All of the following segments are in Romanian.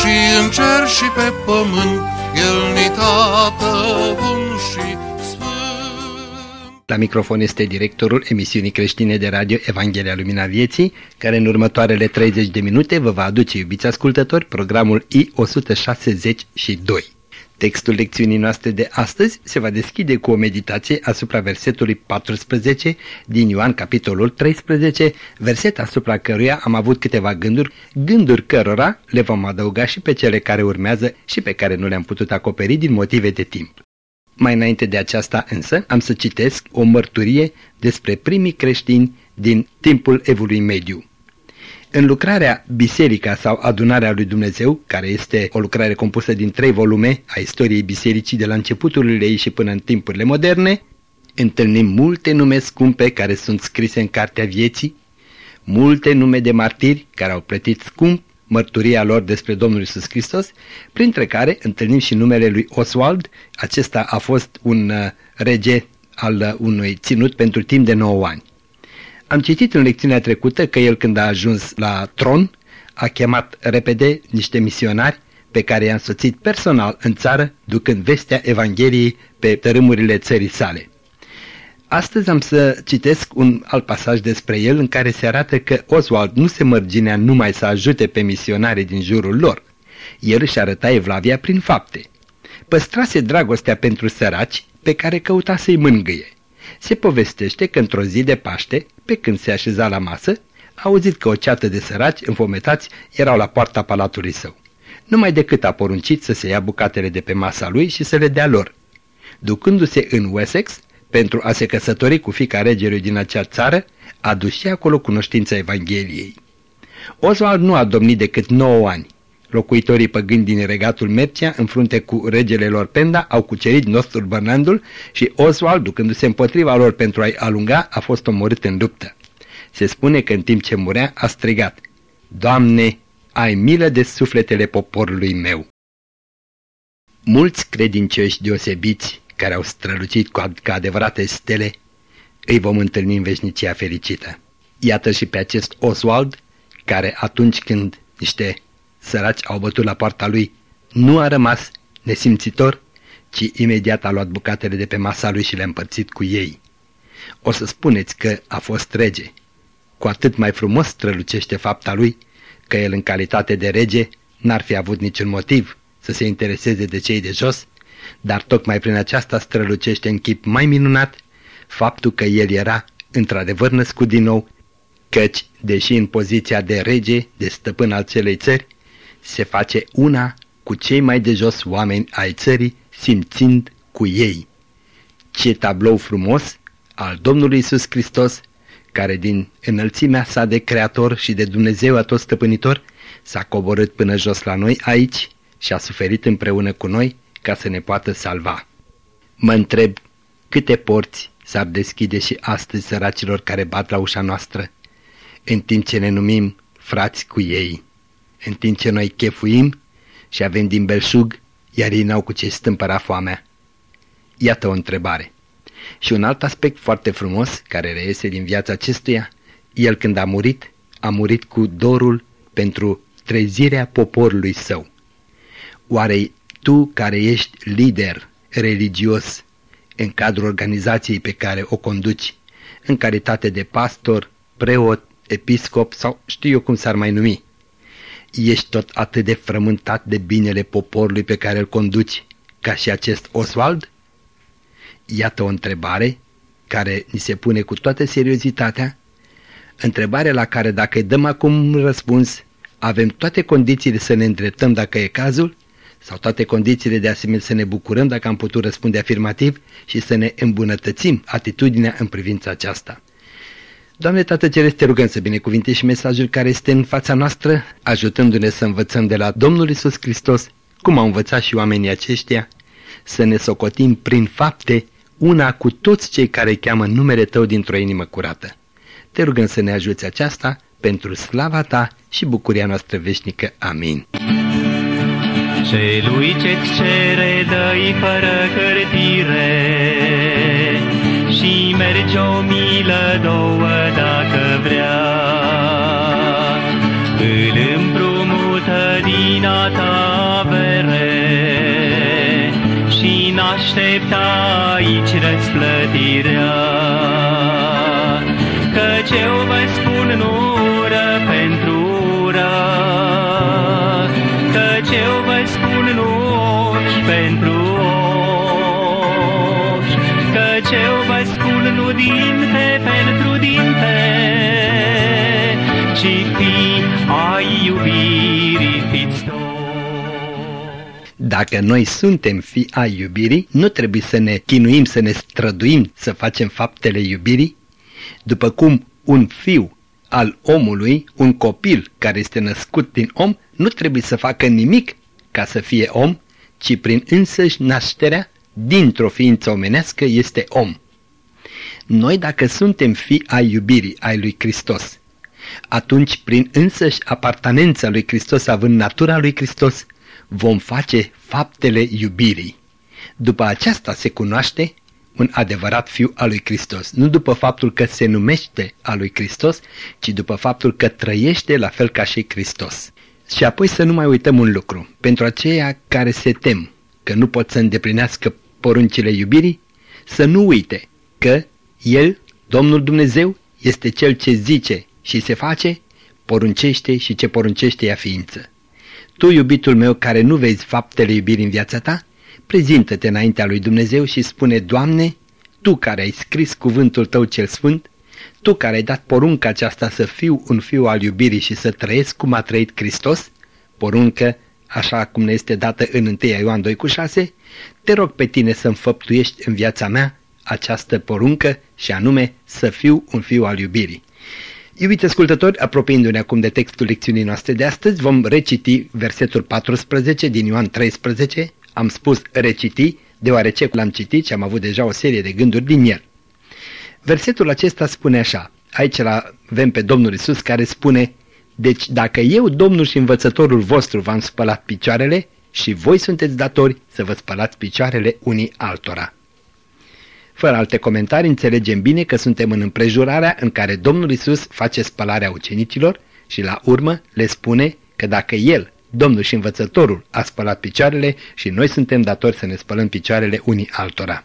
și în cer și pe pământ, El ni tată bun și la microfon este directorul emisiunii creștine de radio Evanghelia Lumina Vieții, care în următoarele 30 de minute vă va aduce, iubiți ascultători, programul I-162. Textul lecțiunii noastre de astăzi se va deschide cu o meditație asupra versetului 14 din Ioan capitolul 13, verset asupra căruia am avut câteva gânduri, gânduri cărora le vom adăuga și pe cele care urmează și pe care nu le-am putut acoperi din motive de timp. Mai înainte de aceasta însă am să citesc o mărturie despre primii creștini din timpul evului mediu. În lucrarea Biserica sau Adunarea lui Dumnezeu, care este o lucrare compusă din trei volume a istoriei bisericii de la începuturile ei și până în timpurile moderne, întâlnim multe nume scumpe care sunt scrise în Cartea Vieții, multe nume de martiri care au plătit scump mărturia lor despre Domnul Isus Hristos, printre care întâlnim și numele lui Oswald, acesta a fost un uh, rege al uh, unui ținut pentru timp de 9 ani. Am citit în lecțiunea trecută că el când a ajuns la tron a chemat repede niște misionari pe care i-a însoțit personal în țară, ducând vestea Evangheliei pe tărâmurile țării sale. Astăzi am să citesc un alt pasaj despre el în care se arată că Oswald nu se mărginea numai să ajute pe misionarii din jurul lor. El își arăta evlavia prin fapte. Păstrase dragostea pentru săraci pe care căuta să-i mângâie. Se povestește că într-o zi de Paște, pe când se așeza la masă, a auzit că o ceată de săraci înfometați erau la poarta palatului său. Numai decât a poruncit să se ia bucatele de pe masa lui și să le dea lor. Ducându-se în Wessex, pentru a se căsători cu fica regelui din acea țară, a dus și acolo cunoștința Evangheliei. Oswald nu a domnit decât 9 ani. Locuitorii păgâni din regatul Mercia, în frunte cu regele lor Penda, au cucerit nostru Bernandul și Oswald, ducându-se împotriva lor pentru a-i alunga, a fost omorât în luptă. Se spune că în timp ce murea a strigat, Doamne, ai milă de sufletele poporului meu. Mulți credincioși deosebiți care au strălucit cu ca adevărate stele, îi vom întâlni în veșnicia fericită. Iată și pe acest Oswald, care atunci când niște săraci au bătut la poarta lui, nu a rămas nesimțitor, ci imediat a luat bucatele de pe masa lui și le-a împărțit cu ei. O să spuneți că a fost rege. Cu atât mai frumos strălucește fapta lui că el în calitate de rege n-ar fi avut niciun motiv să se intereseze de cei de jos, dar tocmai prin aceasta strălucește în chip mai minunat faptul că el era într-adevăr născut din nou, căci, deși în poziția de rege, de stăpân al celei țări, se face una cu cei mai de jos oameni ai țării, simțind cu ei. Ce tablou frumos al Domnului Isus Hristos, care din înălțimea sa de creator și de Dumnezeu atot stăpânitor, s-a coborât până jos la noi aici și a suferit împreună cu noi ca să ne poată salva. Mă întreb câte porți s-ar deschide și astăzi săracilor care bat la ușa noastră, în timp ce ne numim frați cu ei, în timp ce noi chefuim și avem din belșug, iar ei n-au cu ce stâmpăra foamea. Iată o întrebare. Și un alt aspect foarte frumos care reiese din viața acestuia, el când a murit, a murit cu dorul pentru trezirea poporului său. Oare tu care ești lider religios în cadrul organizației pe care o conduci, în calitate de pastor, preot, episcop sau știu eu cum s-ar mai numi, ești tot atât de frământat de binele poporului pe care îl conduci ca și acest Oswald? Iată o întrebare care ni se pune cu toată seriozitatea, întrebare la care dacă îi dăm acum răspuns, avem toate condițiile să ne îndreptăm dacă e cazul sau toate condițiile de asemenea să ne bucurăm dacă am putut răspunde afirmativ și să ne îmbunătățim atitudinea în privința aceasta. Doamne Tată Ceresc, te rugăm să binecuvintești și mesajul care este în fața noastră, ajutându-ne să învățăm de la Domnul Isus Hristos, cum au învățat și oamenii aceștia, să ne socotim prin fapte una cu toți cei care cheamă numele Tău dintr-o inimă curată. Te rugăm să ne ajuți aceasta pentru slava Ta și bucuria noastră veșnică. Amin. Celui ce-ți cere dă fără cârtire Și mergi o milă două dacă vrea. Îl împrumută din a ta avere Și n-aștepta aici răsplătirea Dacă noi suntem fi ai iubirii, nu trebuie să ne chinuim, să ne străduim să facem faptele iubirii, după cum un fiu al omului, un copil care este născut din om, nu trebuie să facă nimic ca să fie om, ci prin însăși nașterea, dintr-o ființă omenească, este om. Noi dacă suntem fi ai iubirii, ai lui Hristos, atunci prin însăși apartanența lui Hristos, având natura lui Hristos, vom face faptele iubirii. După aceasta se cunoaște un adevărat fiu al lui Hristos, nu după faptul că se numește al lui Hristos, ci după faptul că trăiește la fel ca și Hristos. Și apoi să nu mai uităm un lucru. Pentru aceia care se tem că nu pot să îndeplinească poruncile iubirii, să nu uite că El, Domnul Dumnezeu, este Cel ce zice și se face, poruncește și ce poruncește ea ființă. Tu, iubitul meu, care nu vezi faptele iubirii în viața ta, prezintă-te înaintea lui Dumnezeu și spune, Doamne, Tu care ai scris cuvântul Tău cel sfânt, Tu care ai dat porunca aceasta să fiu un fiu al iubirii și să trăiesc cum a trăit Hristos, poruncă așa cum ne este dată în 1 Ioan 2 cu 6, te rog pe tine să înfăptuiești în viața mea această poruncă și anume să fiu un fiu al iubirii. Iubiți ascultători, apropiindu-ne acum de textul lecțiunii noastre de astăzi, vom reciti versetul 14 din Ioan 13, am spus reciti, deoarece l-am citit și am avut deja o serie de gânduri din el. Versetul acesta spune așa, aici la avem pe Domnul Isus care spune, Deci dacă eu, Domnul și învățătorul vostru, v-am spălat picioarele, și voi sunteți datori să vă spălați picioarele unii altora. Fără alte comentarii, înțelegem bine că suntem în împrejurarea în care Domnul Isus face spălarea ucenicilor și la urmă le spune că dacă El, Domnul și învățătorul, a spălat picioarele și noi suntem datori să ne spălăm picioarele unii altora.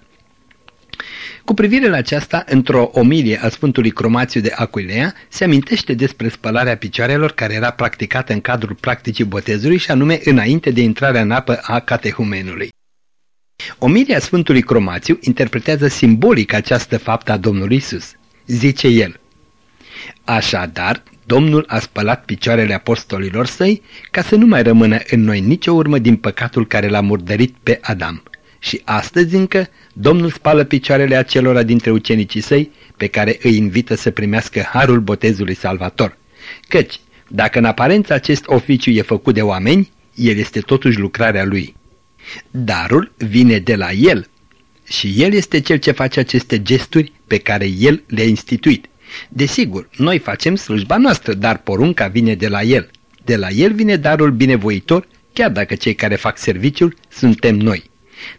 Cu privire la aceasta, într-o omilie a Sfântului Cromațiu de Acuilea, se amintește despre spălarea picioarelor care era practicată în cadrul practicii botezului și anume înainte de intrarea în apă a catehumenului. Omilia Sfântului Cromațiu interpretează simbolic această faptă a Domnului Isus. Zice el, Așadar, Domnul a spălat picioarele apostolilor săi ca să nu mai rămână în noi nicio urmă din păcatul care l-a murdărit pe Adam. Și astăzi încă Domnul spală picioarele acelora dintre ucenicii săi pe care îi invită să primească harul botezului salvator. Căci, dacă în aparență acest oficiu e făcut de oameni, el este totuși lucrarea lui. Darul vine de la el și el este cel ce face aceste gesturi pe care el le-a instituit. Desigur, noi facem slujba noastră, dar porunca vine de la el. De la el vine darul binevoitor, chiar dacă cei care fac serviciul suntem noi.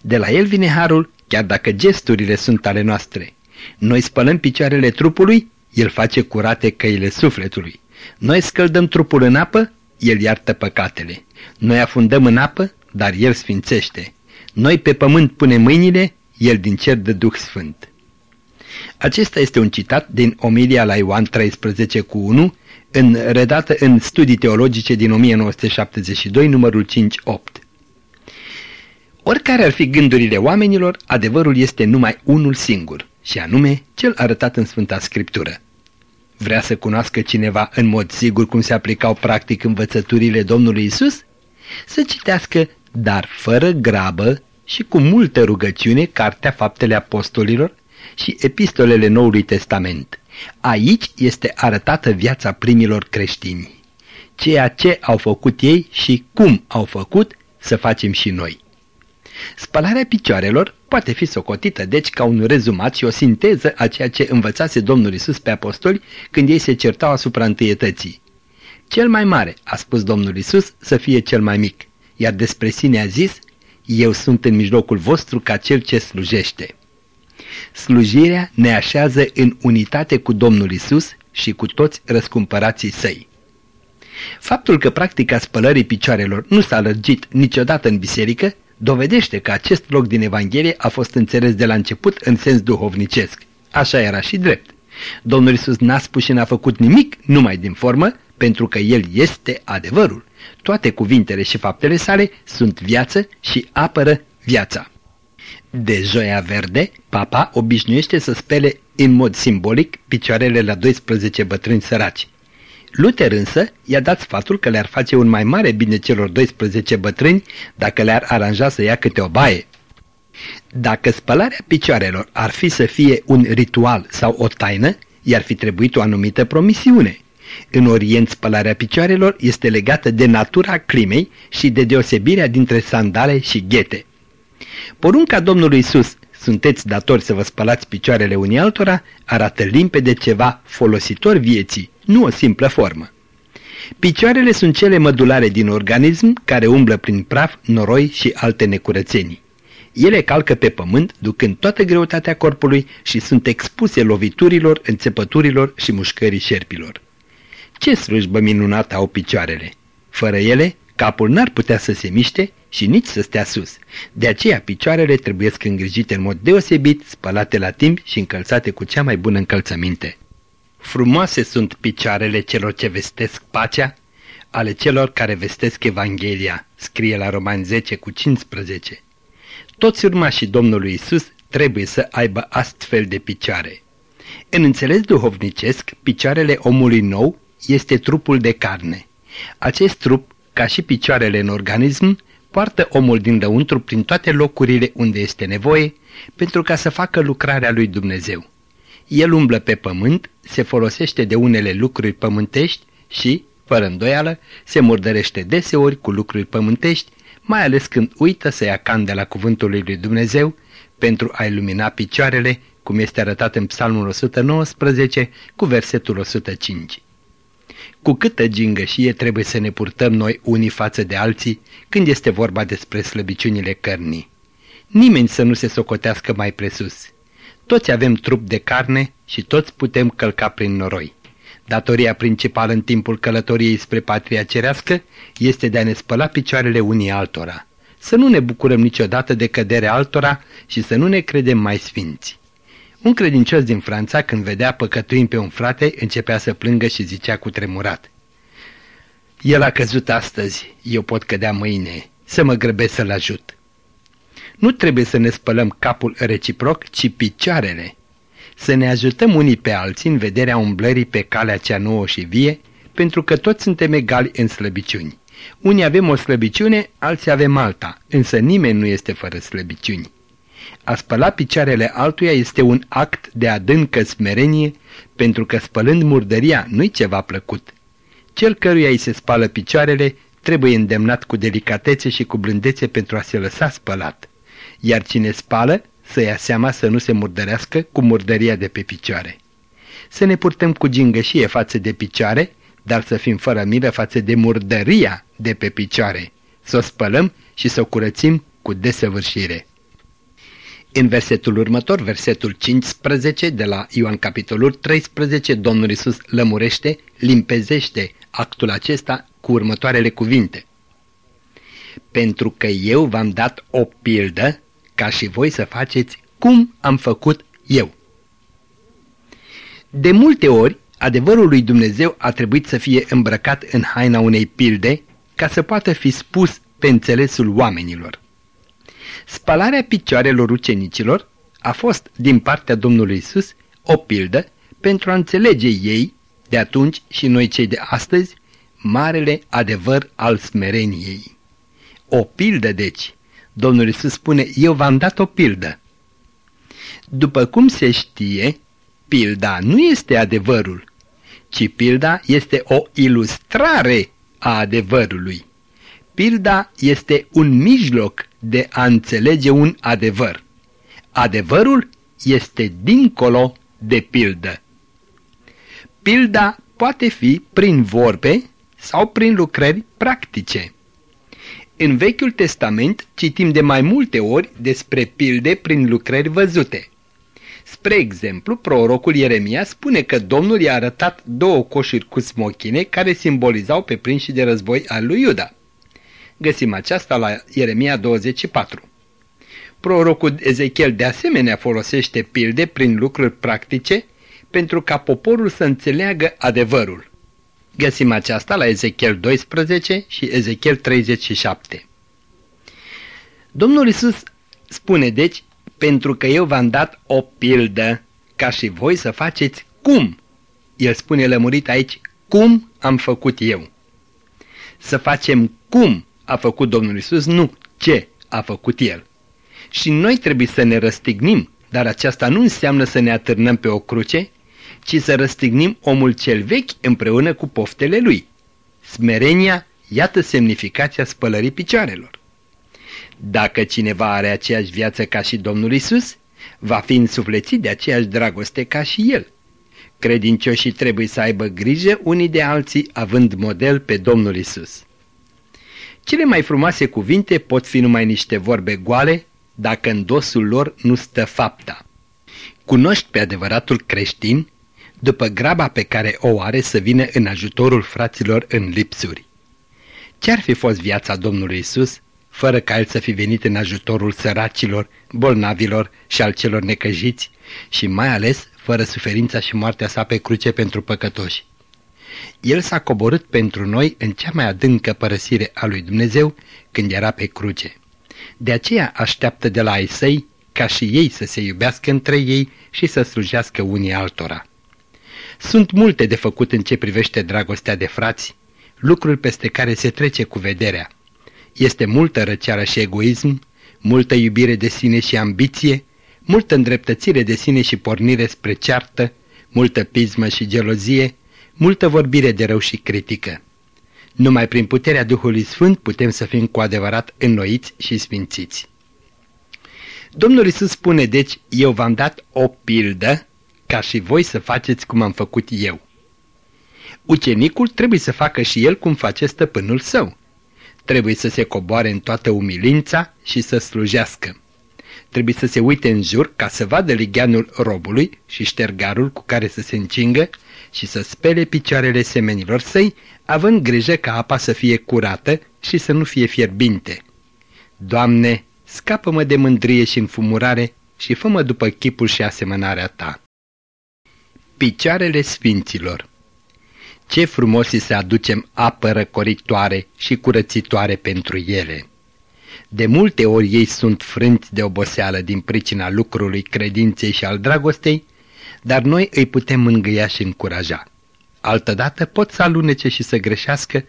De la el vine harul, chiar dacă gesturile sunt ale noastre. Noi spălăm picioarele trupului, el face curate căile sufletului. Noi scăldăm trupul în apă, el iartă păcatele. Noi afundăm în apă, dar el sfințește. Noi pe pământ punem mâinile, el din cer de Duh Sfânt. Acesta este un citat din Omilia la Ioan 13 cu 1, în, redată în Studii Teologice din 1972, numărul 5-8. Oricare ar fi gândurile oamenilor, adevărul este numai unul singur, și anume cel arătat în Sfânta Scriptură. Vrea să cunoască cineva în mod sigur cum se aplicau practic învățăturile Domnului Isus? Să citească, dar fără grabă și cu multă rugăciune, Cartea Faptele Apostolilor și epistolele Noului Testament. Aici este arătată viața primilor creștini. Ceea ce au făcut ei și cum au făcut să facem și noi. Spălarea picioarelor poate fi socotită deci ca un rezumat și o sinteză a ceea ce învățase Domnul Isus pe apostoli când ei se certau asupra întâietății. Cel mai mare, a spus Domnul Isus, să fie cel mai mic, iar despre sine a zis, eu sunt în mijlocul vostru ca cel ce slujește. Slujirea ne așează în unitate cu Domnul Isus și cu toți răscumpărații săi. Faptul că practica spălării picioarelor nu s-a lărgit niciodată în biserică dovedește că acest loc din Evanghelie a fost înțeles de la început în sens duhovnicesc. Așa era și drept. Domnul Isus n-a spus și n-a făcut nimic numai din formă, pentru că El este adevărul. Toate cuvintele și faptele sale sunt viață și apără viața. De joia verde, papa obișnuiește să spele în mod simbolic picioarele la 12 bătrâni săraci. Luther însă i-a dat sfatul că le-ar face un mai mare bine celor 12 bătrâni dacă le-ar aranja să ia câte o baie. Dacă spălarea picioarelor ar fi să fie un ritual sau o taină, i-ar fi trebuit o anumită promisiune. În Orient spălarea picioarelor este legată de natura climei și de deosebirea dintre sandale și ghete. Porunca Domnului Isus, sunteți datori să vă spălați picioarele unii altora, arată limpede ceva folositor vieții, nu o simplă formă. Picioarele sunt cele mădulare din organism care umblă prin praf, noroi și alte necurățenii. Ele calcă pe pământ, ducând toată greutatea corpului și sunt expuse loviturilor, înțepăturilor și mușcării șerpilor. Ce slujbă minunată au picioarele! Fără ele, capul n-ar putea să se miște și nici să stea sus. De aceea picioarele trebuie îngrijite în mod deosebit, spălate la timp și încălțate cu cea mai bună încălțăminte. Frumoase sunt picioarele celor ce vestesc pacea, ale celor care vestesc Evanghelia, scrie la Romani 10 cu 15. Toți urmașii Domnului Isus trebuie să aibă astfel de picioare. În înțeles duhovnicesc, picioarele omului nou este trupul de carne. Acest trup, ca și picioarele în organism, poartă omul din lăuntru prin toate locurile unde este nevoie, pentru ca să facă lucrarea lui Dumnezeu. El umblă pe pământ, se folosește de unele lucruri pământești și, fără îndoială, se murdărește deseori cu lucruri pământești, mai ales când uită să ia candela cuvântului lui Dumnezeu pentru a ilumina picioarele, cum este arătat în Psalmul 119 cu versetul 105. Cu câtă gingășie trebuie să ne purtăm noi unii față de alții când este vorba despre slăbiciunile cărnii. Nimeni să nu se socotească mai presus. Toți avem trup de carne și toți putem călca prin noroi. Datoria principală în timpul călătoriei spre patria cerească este de a ne spăla picioarele unii altora. Să nu ne bucurăm niciodată de căderea altora și să nu ne credem mai sfinți. Un credincios din Franța, când vedea păcătuind pe un frate, începea să plângă și zicea cu tremurat. El a căzut astăzi, eu pot cădea mâine, să mă grăbesc să-l ajut. Nu trebuie să ne spălăm capul reciproc, ci picioarele. Să ne ajutăm unii pe alții în vederea umblării pe calea cea nouă și vie, pentru că toți suntem egali în slăbiciuni. Unii avem o slăbiciune, alții avem alta, însă nimeni nu este fără slăbiciuni. A spăla picioarele altuia este un act de adâncă smerenie, pentru că spălând murdăria nu-i ceva plăcut. Cel căruia îi se spală picioarele trebuie îndemnat cu delicatețe și cu blândețe pentru a se lăsa spălat, iar cine spală să ia seama să nu se murdărească cu murdăria de pe picioare. Să ne purtăm cu gingășie față de picioare, dar să fim fără milă față de murdăria de pe picioare, să o spălăm și să o curățim cu desăvârșire. În versetul următor, versetul 15 de la Ioan capitolul 13, Domnul Isus lămurește, limpezește actul acesta cu următoarele cuvinte. Pentru că eu v-am dat o pildă ca și voi să faceți cum am făcut eu. De multe ori, adevărul lui Dumnezeu a trebuit să fie îmbrăcat în haina unei pilde ca să poată fi spus pe înțelesul oamenilor. Spălarea picioarelor ucenicilor a fost din partea Domnului Isus o pildă pentru a înțelege ei, de atunci și noi cei de astăzi, marele adevăr al smereniei. O pildă, deci. Domnul Isus spune, eu v-am dat o pildă. După cum se știe, pilda nu este adevărul, ci pilda este o ilustrare a adevărului. Pilda este un mijloc de a înțelege un adevăr. Adevărul este dincolo de pildă. Pilda poate fi prin vorbe sau prin lucrări practice. În Vechiul Testament citim de mai multe ori despre pilde prin lucrări văzute. Spre exemplu, prorocul Ieremia spune că Domnul i-a arătat două coșuri cu smochine care simbolizau pe prinși de război al lui Iuda. Găsim aceasta la Ieremia 24. Prorocul Ezechiel de asemenea folosește pilde prin lucruri practice pentru ca poporul să înțeleagă adevărul. Găsim aceasta la Ezechiel 12 și Ezechiel 37. Domnul Isus spune deci, pentru că eu v-am dat o pildă, ca și voi să faceți cum. El spune lămurit aici, cum am făcut eu. Să facem cum a făcut Domnul Isus, nu ce a făcut El. Și noi trebuie să ne răstignim, dar aceasta nu înseamnă să ne atârnăm pe o cruce, ci să răstignim omul cel vechi împreună cu poftele lui. Smerenia, iată semnificația spălării picioarelor. Dacă cineva are aceeași viață ca și Domnul Isus, va fi însuflețit de aceeași dragoste ca și el. Credincioșii trebuie să aibă grijă unii de alții având model pe Domnul Isus. Cele mai frumoase cuvinte pot fi numai niște vorbe goale, dacă în dosul lor nu stă fapta. Cunoști pe adevăratul creștin după graba pe care o are să vină în ajutorul fraților în lipsuri. Ce-ar fi fost viața Domnului Isus fără ca El să fi venit în ajutorul săracilor, bolnavilor și al celor necăjiți și mai ales fără suferința și moartea sa pe cruce pentru păcătoși? El s-a coborât pentru noi în cea mai adâncă părăsire a lui Dumnezeu când era pe cruce. De aceea așteaptă de la ei săi ca și ei să se iubească între ei și să slujească unii altora. Sunt multe de făcut în ce privește dragostea de frați, lucruri peste care se trece cu vederea. Este multă răceală și egoism, multă iubire de sine și ambiție, multă îndreptățire de sine și pornire spre ceartă, multă pismă și gelozie, multă vorbire de rău și critică. Numai prin puterea Duhului Sfânt putem să fim cu adevărat înnoiți și sfințiți. Domnul Isus spune deci, eu v-am dat o pildă ca și voi să faceți cum am făcut eu. Ucenicul trebuie să facă și el cum face stăpânul său. Trebuie să se coboare în toată umilința și să slujească. Trebuie să se uite în jur ca să vadă ligheanul robului și ștergarul cu care să se încingă și să spele picioarele semenilor săi, având grijă ca apa să fie curată și să nu fie fierbinte. Doamne, scapă-mă de mândrie și înfumurare și fă-mă după chipul și asemănarea Ta. Picioarele Sfinților Ce frumos să aducem apă răcoritoare și curățitoare pentru ele! De multe ori ei sunt frânți de oboseală din pricina lucrului credinței și al dragostei, dar noi îi putem mângâia și încuraja. Altădată pot să alunece și să greșească,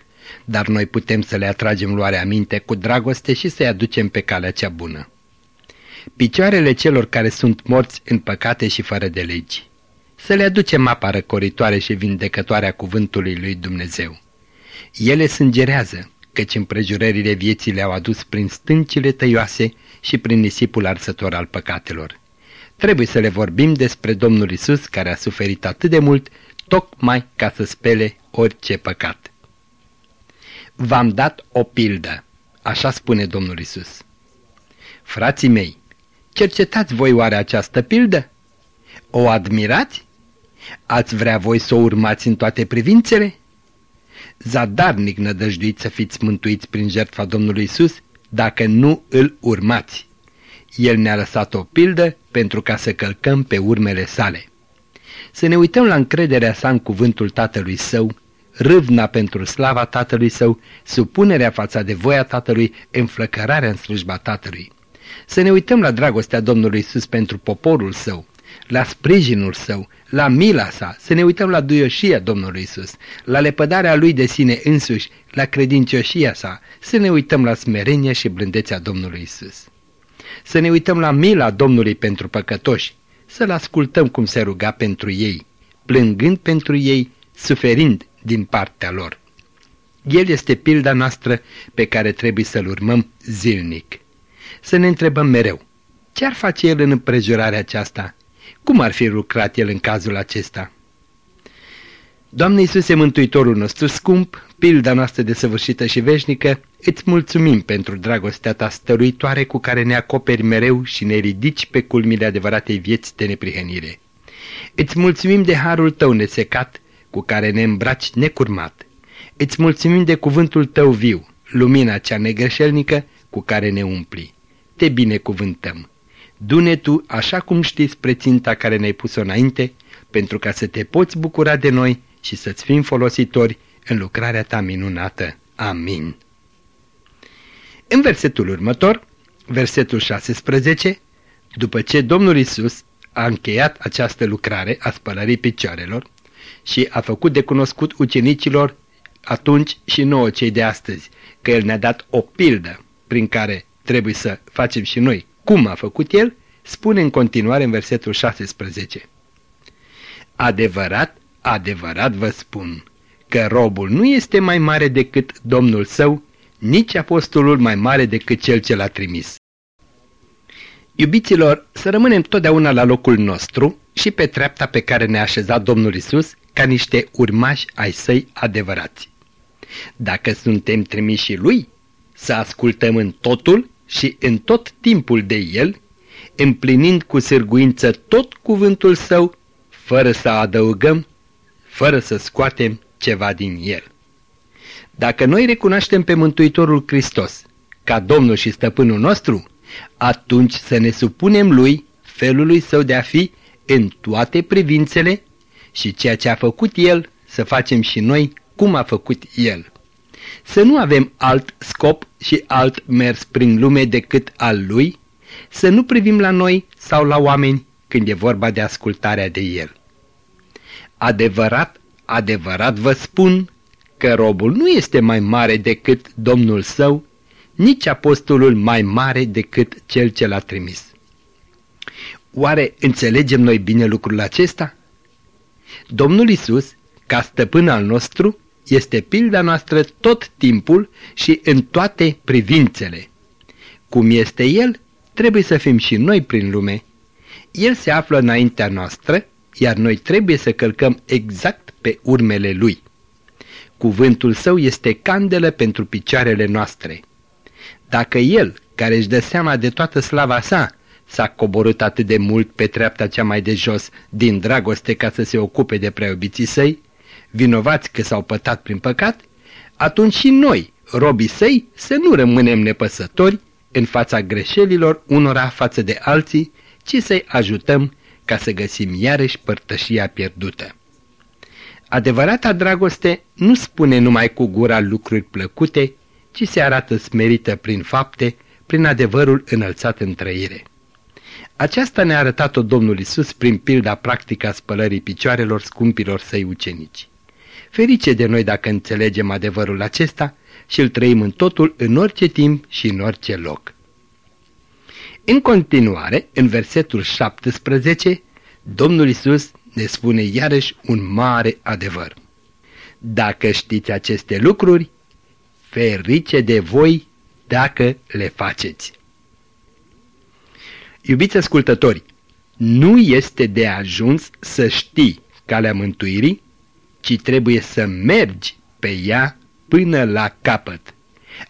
dar noi putem să le atragem luarea minte cu dragoste și să-i aducem pe calea cea bună. Picioarele celor care sunt morți în păcate și fără de legi. Să le aducem apa răcoritoare și vindecătoare a cuvântului lui Dumnezeu. Ele sângerează, căci împrejurările vieții le-au adus prin stâncile tăioase și prin nisipul arsător al păcatelor. Trebuie să le vorbim despre Domnul Isus care a suferit atât de mult tocmai ca să spele orice păcat. V-am dat o pildă, așa spune Domnul Isus. Frații mei, cercetați voi oare această pildă? O admirați? Ați vrea voi să o urmați în toate privințele? Zadarnic nădăjduiți să fiți mântuiți prin jertfa Domnului Isus, dacă nu îl urmați. El ne-a lăsat o pildă pentru ca să călcăm pe urmele sale. Să ne uităm la încrederea sa în cuvântul tatălui său, râvna pentru slava tatălui său, supunerea fața de voia tatălui, înflăcărarea în slujba tatălui. Să ne uităm la dragostea Domnului Isus pentru poporul său, la sprijinul său, la mila sa, să ne uităm la duioșia Domnului Isus, la lepădarea lui de sine însuși, la credincioșia sa, să ne uităm la smerenia și blândețea Domnului Isus. Să ne uităm la mila Domnului pentru păcătoși, să-L ascultăm cum se ruga pentru ei, plângând pentru ei, suferind din partea lor. El este pilda noastră pe care trebuie să-L urmăm zilnic. Să ne întrebăm mereu, ce ar face El în împrejurarea aceasta? Cum ar fi lucrat El în cazul acesta? Doamne Iisuse Mântuitorul nostru scump, pilda noastră de săvârșită și veșnică, îți mulțumim pentru dragostea ta stăruitoare cu care ne acoperi mereu și ne ridici pe culmile adevăratei vieți de neprihănire. Îți mulțumim de harul tău nesecat cu care ne îmbraci necurmat. Îți mulțumim de cuvântul tău viu, lumina cea negreșelnică cu care ne umpli. Te binecuvântăm. Dune tu așa cum știi spre ținta care ne-ai pus-o înainte, pentru ca să te poți bucura de noi și să-ți fim folositori în lucrarea ta minunată. Amin. În versetul următor, versetul 16, după ce Domnul Isus a încheiat această lucrare a spălării picioarelor și a făcut de cunoscut ucenicilor atunci și nouă cei de astăzi, că El ne-a dat o pildă prin care trebuie să facem și noi cum a făcut El, spune în continuare în versetul 16. Adevărat, adevărat vă spun că robul nu este mai mare decât domnul său, nici apostolul mai mare decât cel ce l-a trimis. Iubiților, să rămânem totdeauna la locul nostru și pe treapta pe care ne-a așezat Domnul Isus ca niște urmași ai săi adevărați. Dacă suntem trimiși Lui, să ascultăm în totul și în tot timpul de El, împlinind cu sârguință tot cuvântul Său, fără să adăugăm, fără să scoatem ceva din El. Dacă noi recunoaștem pe Mântuitorul Hristos ca Domnul și Stăpânul nostru, atunci să ne supunem Lui, felului Său de a fi, în toate privințele și ceea ce a făcut El să facem și noi cum a făcut El. Să nu avem alt scop și alt mers prin lume decât al Lui, să nu privim la noi sau la oameni când e vorba de ascultarea de El. Adevărat, adevărat vă spun că robul nu este mai mare decât Domnul său, nici apostolul mai mare decât cel ce l-a trimis. Oare înțelegem noi bine lucrul acesta? Domnul Isus, ca stăpân al nostru, este pilda noastră tot timpul și în toate privințele. Cum este El, trebuie să fim și noi prin lume. El se află înaintea noastră, iar noi trebuie să călcăm exact pe urmele Lui. Cuvântul Său este candelă pentru picioarele noastre. Dacă El, care își dă seama de toată slava Sa, s-a coborât atât de mult pe treapta cea mai de jos din dragoste ca să se ocupe de preobiții săi, vinovați că s-au pătat prin păcat, atunci și noi, robii săi, să nu rămânem nepăsători în fața greșelilor unora față de alții, ci să-i ajutăm ca să găsim iarăși părtășia pierdută. Adevărata dragoste nu spune numai cu gura lucruri plăcute, ci se arată smerită prin fapte, prin adevărul înălțat în trăire. Aceasta ne-a arătat-o Domnul Isus prin pilda practică a spălării picioarelor scumpilor săi ucenici. Ferice de noi dacă înțelegem adevărul acesta și îl trăim în totul în orice timp și în orice loc. În continuare, în versetul 17, Domnul Isus ne spune iarăși un mare adevăr. Dacă știți aceste lucruri, ferice de voi dacă le faceți. Iubiți ascultători, nu este de ajuns să știi calea mântuirii, ci trebuie să mergi pe ea până la capăt.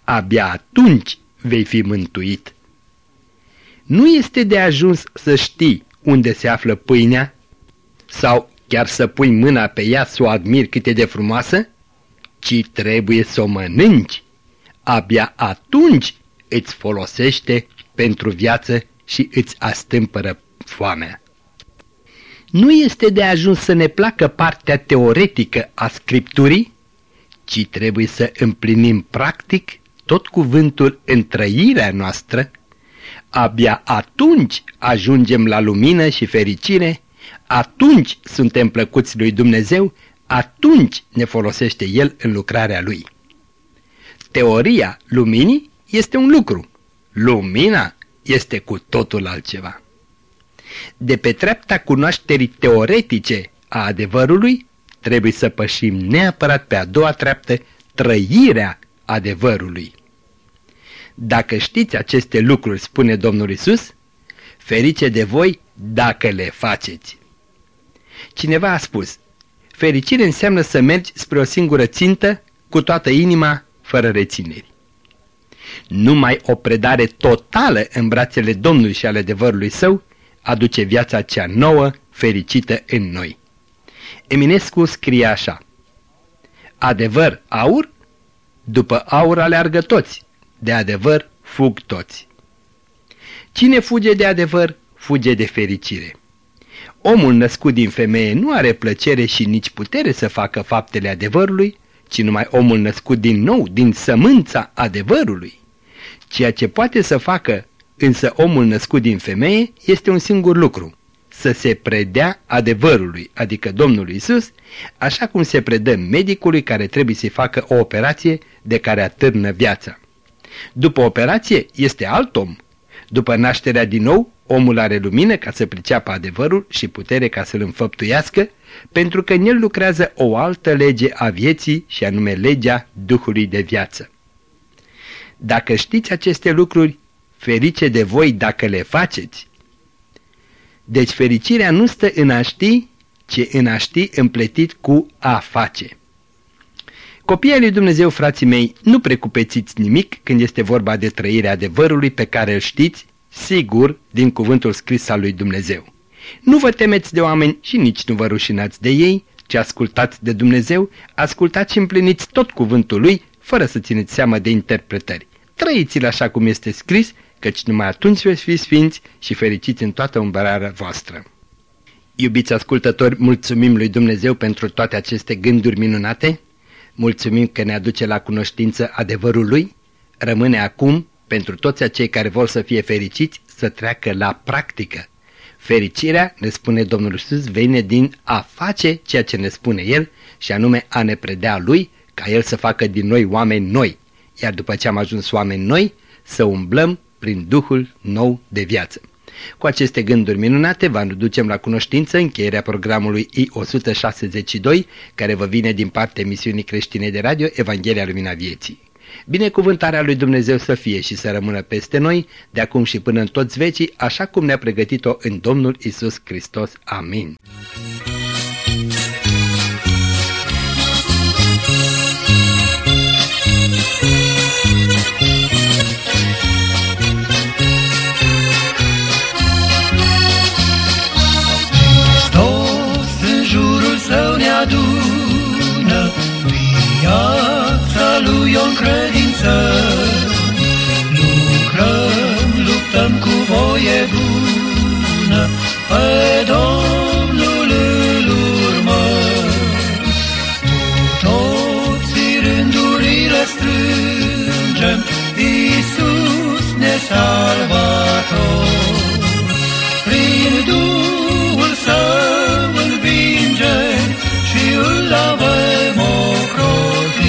Abia atunci vei fi mântuit. Nu este de ajuns să știi unde se află pâinea sau chiar să pui mâna pe ea să o admiri cât e de frumoasă, ci trebuie să o mănânci. Abia atunci îți folosește pentru viață și îți astâmpără foamea. Nu este de ajuns să ne placă partea teoretică a Scripturii, ci trebuie să împlinim practic tot cuvântul în trăirea noastră, abia atunci ajungem la lumină și fericire, atunci suntem plăcuți lui Dumnezeu, atunci ne folosește El în lucrarea Lui. Teoria luminii este un lucru, lumina este cu totul altceva. De pe treapta cunoașterii teoretice a adevărului, trebuie să pășim neapărat pe a doua treaptă, trăirea adevărului. Dacă știți aceste lucruri, spune Domnul Isus, ferice de voi dacă le faceți. Cineva a spus, fericire înseamnă să mergi spre o singură țintă, cu toată inima, fără rețineri. Numai o predare totală în brațele Domnului și ale adevărului său aduce viața cea nouă, fericită în noi. Eminescu scrie așa, Adevăr, aur? După aur aleargă toți, de adevăr fug toți. Cine fuge de adevăr, fuge de fericire. Omul născut din femeie nu are plăcere și nici putere să facă faptele adevărului, ci numai omul născut din nou, din sămânța adevărului. Ceea ce poate să facă însă omul născut din femeie este un singur lucru, să se predea adevărului, adică Domnului Isus, așa cum se predă medicului care trebuie să-i facă o operație de care atârnă viața. După operație este alt om. După nașterea din nou, omul are lumină ca să priceapă adevărul și putere ca să-l înfăptuiască, pentru că în el lucrează o altă lege a vieții și anume legea Duhului de viață. Dacă știți aceste lucruri, ferice de voi dacă le faceți. Deci fericirea nu stă în a ști, ci în a ști împletit cu a face. Copiii lui Dumnezeu, frații mei, nu precupețiți nimic când este vorba de trăirea adevărului pe care îl știți, sigur, din cuvântul scris al lui Dumnezeu. Nu vă temeți de oameni și nici nu vă rușinați de ei, ci ascultați de Dumnezeu, ascultați și împliniți tot cuvântul lui, fără să țineți seama de interpretări. Trăiți-l așa cum este scris, căci numai atunci veți fi sfinți și fericiți în toată umbrarea voastră. Iubiți ascultători, mulțumim lui Dumnezeu pentru toate aceste gânduri minunate, mulțumim că ne aduce la cunoștință adevărul lui, rămâne acum, pentru toți acei care vor să fie fericiți, să treacă la practică. Fericirea, ne spune Domnul Iisus, vine din a face ceea ce ne spune El și anume a ne predea Lui ca El să facă din noi oameni noi, iar după ce am ajuns oameni noi, să umblăm prin Duhul nou de viață. Cu aceste gânduri minunate vă ducem la cunoștință încheierea programului I-162, care vă vine din partea emisiunii creștine de radio Evanghelia Lumina Vieții. Binecuvântarea lui Dumnezeu să fie și să rămână peste noi, de acum și până în toți vecii, așa cum ne-a pregătit-o în Domnul Isus Hristos. Amin. O credință. Lucrăm, luptăm cu voie bună, pe Domnul îl urmăm. Toți rândurile strângem, Iisus ne salvator. Prin Duhul Său învingem și îl avem ocrotitor.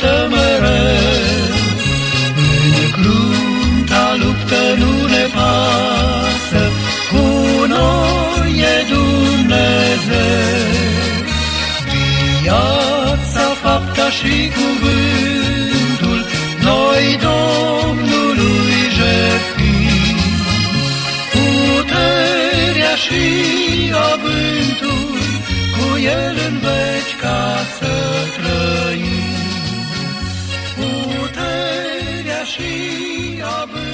Luptă mereu. În crunta luptă nu ne pasă, cu noi e Dumnezeu. Viața, fapta și cuvântul, noi Domnului jertfim. Puterea și avântul, cu El în veci ca să trăim. Puterea și avântul,